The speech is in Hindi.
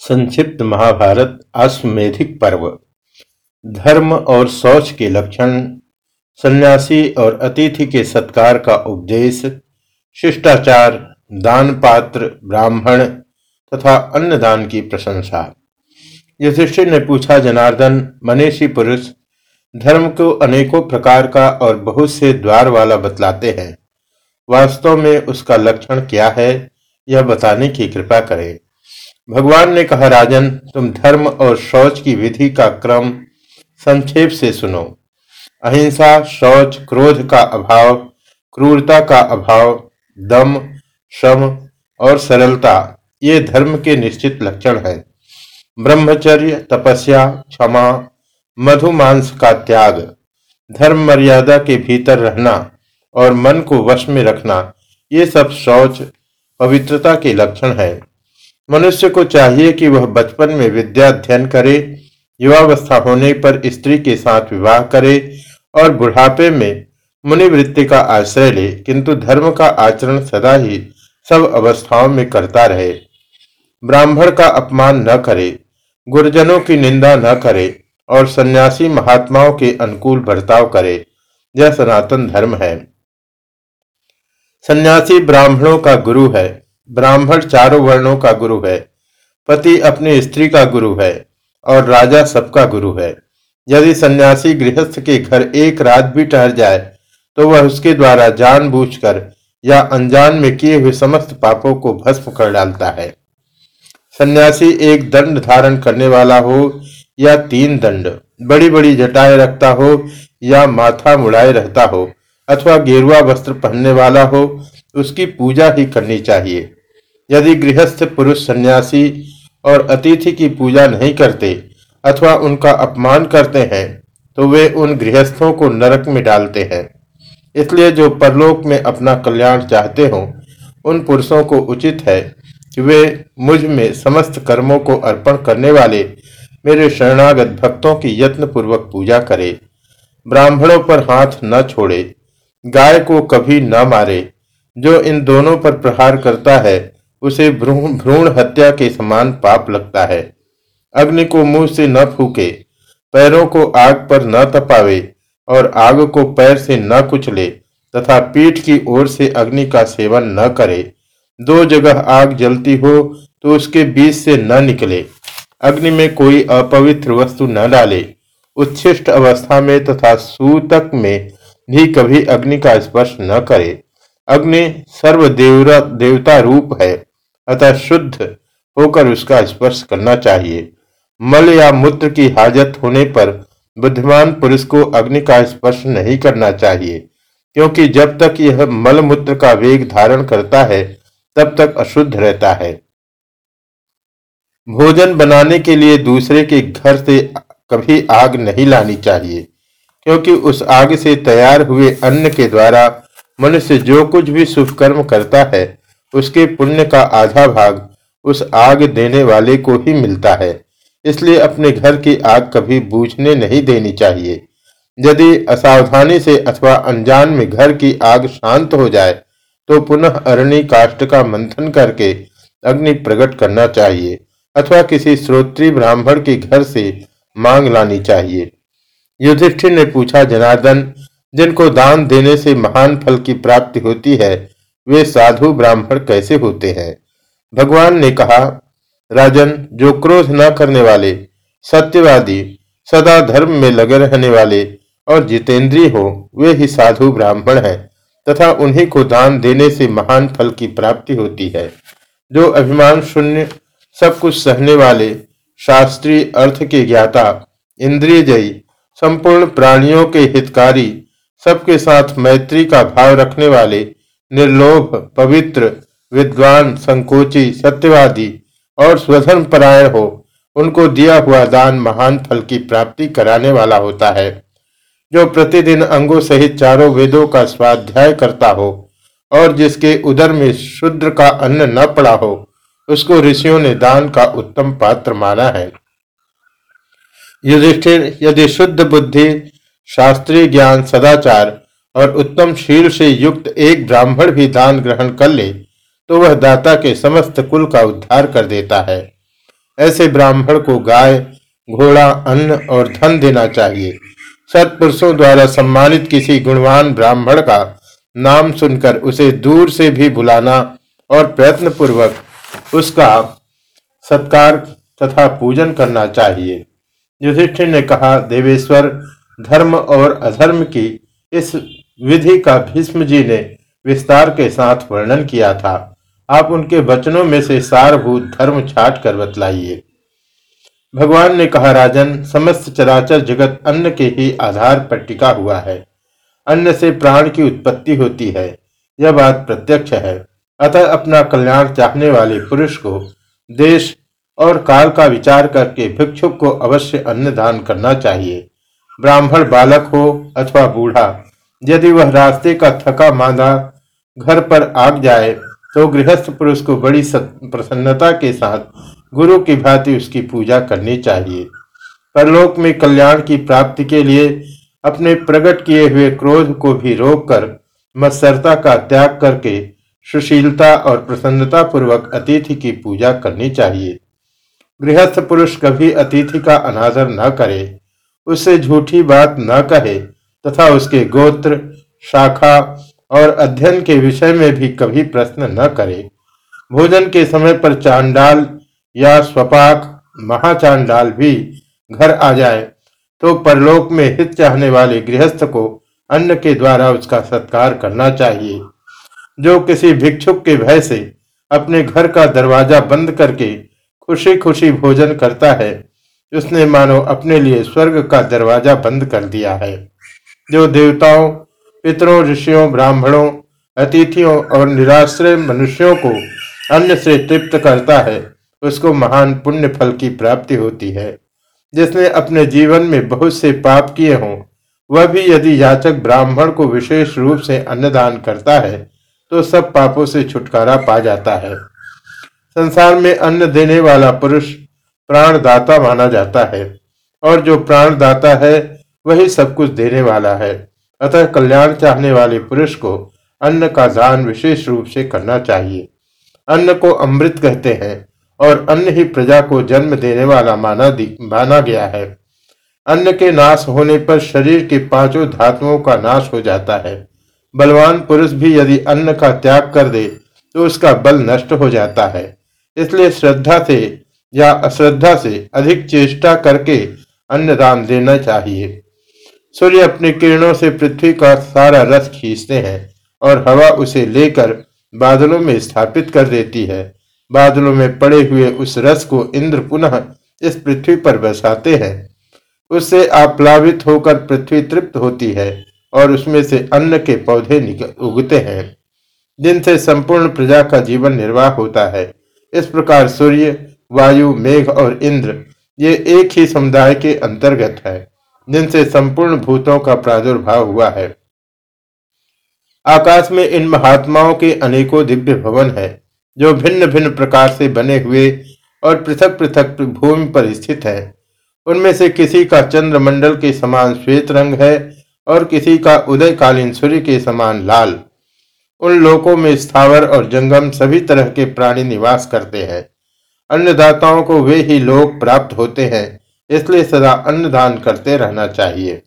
संक्षिप्त महाभारत अश्वेधिक पर्व। धर्म और शौच के लक्षण, सन्यासी और अतिथि के सत्कार का उपदेश, शिष्टाचार दान पात्र ब्राह्मण तथा अन्नदान की प्रशंसा। युधिष्ठिर ने पूछा, जनार्दन, मनीषी पुरुष, धर्म को अनेकों प्रकार का और बहुत से द्वार वाला बतलाते हैं। वास्तव में उसका लक्षण क्या है, यह बताने की कृपा करें। भगवान ने कहा, राजन, तुम धर्म और शौच की विधि का क्रम संक्षेप से सुनो। अहिंसा, शौच, क्रोध का अभाव, क्रूरता का अभाव, दम श्रम और सरलता, ये धर्म के निश्चित लक्षण हैं। ब्रह्मचर्य, तपस्या, क्षमा, मधुमांस का त्याग, धर्म मर्यादा के भीतर रहना और मन को वश में रखना, ये सब शौच, पवित्रता के लक्षण है। मनुष्य को चाहिए कि वह बचपन में विद्या अध्ययन करे, युवावस्था होने पर स्त्री के साथ विवाह करे और बुढ़ापे में मुनिवृत्ति का आश्रय ले, किंतु धर्म का आचरण सदा ही सब अवस्थाओं में करता रहे। ब्राह्मण का अपमान न करे, गुरुजनों की निंदा न करे और सन्यासी महात्माओं के अनुकूल बर्ताव करे, यह सनातन धर्म है। सन्यासी ब्राह्मणों का गुरु है। ब्राह्मण चारों वर्णों का गुरु है, पति अपनी स्त्री का गुरु है और राजा सबका गुरु है। यदि सन्यासी गृहस्थ के घर एक रात भी ठहर जाए तो वह उसके द्वारा जानबूझकर या अनजान में किए हुए समस्त पापों को भस्म कर डालता है। सन्यासी एक दंड धारण करने वाला हो या तीन दंड बड़ी बड़ी जटाएँ रखता हो या माथा मुड़ाए रहता हो अथवा गेरुआ वस्त्र पहनने वाला हो, उसकी पूजा ही करनी चाहिए। यदि गृहस्थ पुरुष सन्यासी और अतिथि की पूजा नहीं करते अथवा उनका अपमान करते हैं तो वे उन गृहस्थों को नरक में डालते हैं। इसलिए जो परलोक में अपना कल्याण चाहते हो, उन पुरुषों को उचित है कि वे मुझमें समस्त कर्मों को अर्पण करने वाले मेरे शरणागत भक्तों की यत्न पूर्वक पूजा करे। ब्राह्मणों पर हाथ न छोड़े, गाय को कभी न मारे, जो इन दोनों पर प्रहार करता है उसे भ्रूण भ्रूण हत्या के समान पाप लगता है। अग्नि को मुँह से न फूके, पैरों को आग पर न तपावे, और आग को पैर से न कुचले, तथा पीठ की ओर से अग्नि का सेवन न करे। दो जगह आग जलती हो तो उसके बीच से न निकले। अग्नि में कोई अपवित्र वस्तु न डाले। उच्छिष्ट अवस्था में तथा सूतक में भी कभी अग्नि का स्पर्श न करे। अग्नि सर्व देवता रूप है। अतः शुद्ध होकर उसका स्पर्श करना चाहिए। मल या मूत्र की हाजत होने पर बुद्धिमान पुरुष को अग्नि का स्पर्श नहीं करना चाहिए, क्योंकि जब तक यह मल मूत्र का वेग धारण करता है, तब तक अशुद्ध रहता है। भोजन बनाने के लिए दूसरे के घर से कभी आग नहीं लानी चाहिए, क्योंकि उस आग से तैयार हुए अन्न के द्वारा मनुष्य जो कुछ भी शुभ कर्म करता है उसके पुण्य का आधा भाग उस आग देने वाले को ही मिलता है। इसलिए अपने घर की आग कभी बूझने नहीं देनी चाहिए। यदि असावधानी से अथवा अनजान में घर की आग शांत हो जाए तो पुनः अरणी काष्ट का मंथन करके अग्नि प्रकट करना चाहिए अथवा किसी श्रोत्री ब्राह्मण के घर से मांग लानी चाहिए। युधिष्ठिर ने पूछा, जनार्दन, जिनको दान देने से महान फल की प्राप्ति होती है वे साधु ब्राह्मण कैसे होते हैं? भगवान ने कहा, राजन, जो क्रोध न करने वाले, सत्यवादी, सदा धर्म में लगे रहने वाले और जितेंद्रीय हो, वे ही साधु ब्राह्मण हैं, तथा उन्हीं को दान देने से महान फल की प्राप्ति होती है। जो अभिमान शून्य, सब कुछ सहने वाले शास्त्रीय अर्थ के ज्ञाता इंद्रिय जयी संपूर्ण प्राणियों के हितकारी, सबके साथ मैत्री का भाव रखने वाले निर्लोभ, पवित्र, विद्वान, संकोची, सत्यवादी और स्वधर्म परायण हो, उनको दिया हुआ दान महान फल की प्राप्ति कराने वाला होता है। जो प्रतिदिन अंगों सहित चारों वेदों का स्वाध्याय करता हो और जिसके उदर में शुद्र का अन्न न पड़ा हो, उसको ऋषियों ने दान का उत्तम पात्र माना है। युधिष्ठिर, यदि शुद्ध बुद्धि, शास्त्रीय ज्ञान, सदाचार और उत्तम शील से युक्त एक ब्राह्मण भी दान ग्रहण कर ले तो वह दाता के समस्त कुल का उद्धार कर देता है। ऐसे ब्राह्मण को गाय, घोड़ा, अन्न और धन देना चाहिए। सत्पुरुषों द्वारा सम्मानित किसी गुणवान ब्राह्मण का नाम सुनकर उसे दूर से भी बुलाना और प्रयत्न पूर्वक उसका सत्कार तथा पूजन करना चाहिए। युधिष्ठिर ने कहा, देवेश्वर, धर्म और अधर्म की इस विधि का भीष्म जी ने विस्तार के साथ वर्णन किया था। आप उनके वचनों में से सारभूत धर्म छाट कर बतलाइए। भगवान ने कहा, राजन, समस्त चराचर जगत अन्न के ही आधार पर टिका हुआ है। अन्न से प्राण की उत्पत्ति होती है। यह बात प्रत्यक्ष है। अतः अपना कल्याण चाहने वाले पुरुष को देश और काल का विचार करके भिक्षुक को अवश्य अन्न दान करना चाहिए। ब्राह्मण बालक हो अथवा बूढ़ा, यदि वह रास्ते का थका मांदा घर पर आग जाए तो गृहस्थ पुरुष को बड़ी प्रसन्नता के साथ गुरु की भांति उसकी पूजा करनी चाहिए। परलोक में कल्याण की प्राप्ति के लिए अपने प्रकट किए हुए क्रोध को भी रोककर मत्सरता का त्याग करके सुशीलता और प्रसन्नता पूर्वक अतिथि की पूजा करनी चाहिए। गृहस्थ पुरुष कभी अतिथि का अनादर न करे। उससे झूठी बात न कहे तथा उसके गोत्र, शाखा और अध्ययन के विषय में भी कभी प्रश्न न करे। भोजन के समय पर चांडाल या स्वपाक, महाचांडाल भी घर आ जाए तो परलोक में हित चाहने वाले गृहस्थ को अन्न के द्वारा उसका सत्कार करना चाहिए। जो किसी भिक्षुक के भय से अपने घर का दरवाज़ा बंद करके खुशी खुशी भोजन करता है उसने मानो अपने लिए स्वर्ग का दरवाज़ा बंद कर दिया है। जो देवताओं, पितरों, ऋषियों, ब्राह्मणों, अतिथियों और निराश्रय मनुष्यों को अन्न से तृप्त करता है, उसको महान पुण्य फल की प्राप्ति होती है। जिसने अपने जीवन में बहुत से पाप किए हों, वह भी यदि याचक ब्राह्मण को विशेष रूप से अन्नदान करता है तो सब पापों से छुटकारा पा जाता है। संसार में अन्न देने वाला पुरुष प्राणदाता माना जाता है। और जो प्राणदाता है, वही सब कुछ देने वाला है। अतः कल्याण चाहने वाले पुरुष को अन्न का दान विशेष रूप से करना चाहिए। अन्न को अमृत कहते हैं, और अन्न ही प्रजा को जन्म देने वाला माना माना गया है। अन्न के नाश होने पर शरीर के पाँचों धातुओं का नाश हो जाता है। बलवान पुरुष भी यदि अन्न का त्याग कर दे तो उसका बल नष्ट हो जाता है। इसलिए श्रद्धा से या अश्रद्धा से अधिक चेष्टा करके अन्नदान देना चाहिए। सूर्य अपनी किरणों से पृथ्वी का सारा रस खींचते हैं और हवा उसे लेकर बादलों में स्थापित कर देती है। बादलों में पड़े हुए उस रस को इंद्र पुनः इस पृथ्वी पर बसाते हैं। उससे आप्लावित होकर पृथ्वी तृप्त होती है और उसमें से अन्न के पौधे उगते हैं। जिनसे संपूर्ण प्रजा का जीवन निर्वाह होता है। इस प्रकार सूर्य वायु, मेघ और इंद्र, ये एक ही समुदाय के अंतर्गत है, जिनसे संपूर्ण भूतों का प्रादुर्भाव हुआ है। आकाश में इन महात्माओं के अनेकों दिव्य भवन है, जो भिन्न भिन्न प्रकार से बने हुए और पृथक पृथक भूमि पर स्थित है। उनमें से किसी का चंद्रमंडल के समान श्वेत रंग है और किसी का उदयकालीन सूर्य के समान लाल। उन लोकों में स्थावर और जंगम सभी तरह के प्राणी निवास करते हैं। अन्नदाताओं को वे ही लोग प्राप्त होते हैं इसलिए सदा अन्नदान करते रहना चाहिए।